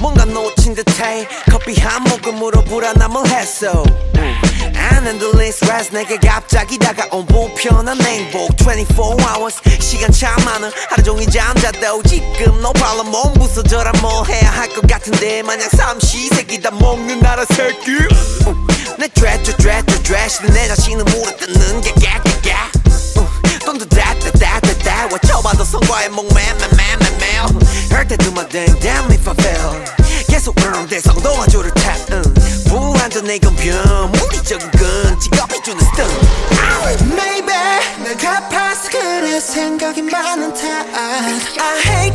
뭔가 놓친 듯해 커피 한 모금으로 불안함을 했어 안 흔들린 스트레스 내게 갑자기 다가온 불편한 행복 24 hours 시간 참 많아 하루 종일 잠자도 지금 너 발로 몸 부서져라 뭐 해야 할 것 같은데 마냥 삼시세끼 다 먹는 나라 새끼 내 드레스 드레스 드레스 내 자신은 That to my dang damn if I fail. 계속 응대 성동화 줄을 타 응. 불안전 내 건변 무리적인 건 직업이 주는 스턴 Maybe 내가 파서 그래 생각이 많은 탓. I hate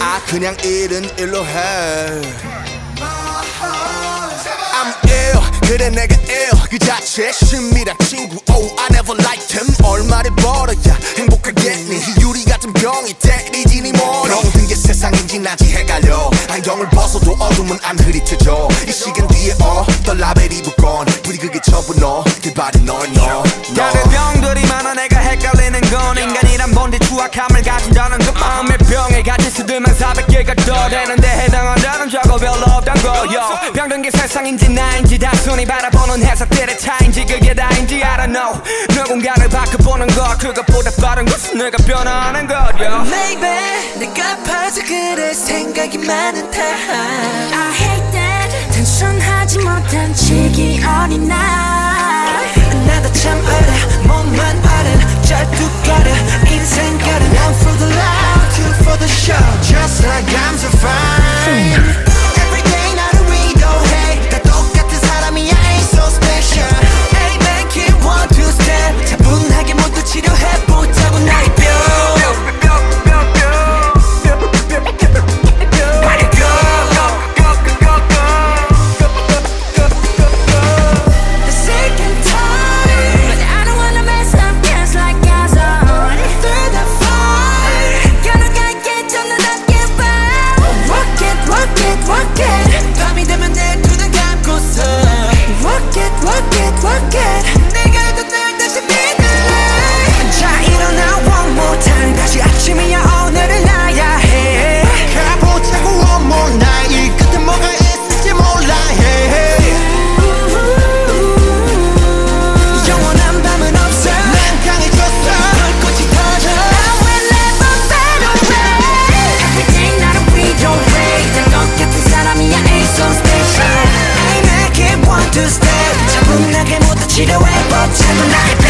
아 그냥 일은 일로 해. I'm ill. 그래 내가 ill. 그 자체 심이란 친구. Oh I never liked him. 얼마를 벌어야 행복하겠니? 유리 같은 병이 때리지 니 머리. 병든 게 세상인지 나지 헷갈려 안경을 벗어도 어둠은 안 흐릿해져. 이 시간 뒤에 어떤 라벨이 붙건. 불이 그게 전부 너그 발이 널너 다른 병들이 많아 내가 헷갈리는 건 인간이란 본디 추악함을 가진다는 그 마음의 병에 갇힐 수들만 400개가 떠대는데 해당한다는 저거 별로 없단 거요 병든 게 세상인지 나인지 단순히 바라보는 해석들의 차인지 그게 다인지 I don't know 누군가를 바꿔보는 것 그것보다 빠른 것은 내가 변화하는 것요 Maybe 내가 봐서 그래 생각이 많은 탓 I hate that. 단순하지 못한 치기 어린 날. 나도 참 어려 몸만 어려 절뚝거려. 인생 걸어 One for the love, two for the show up Gemini.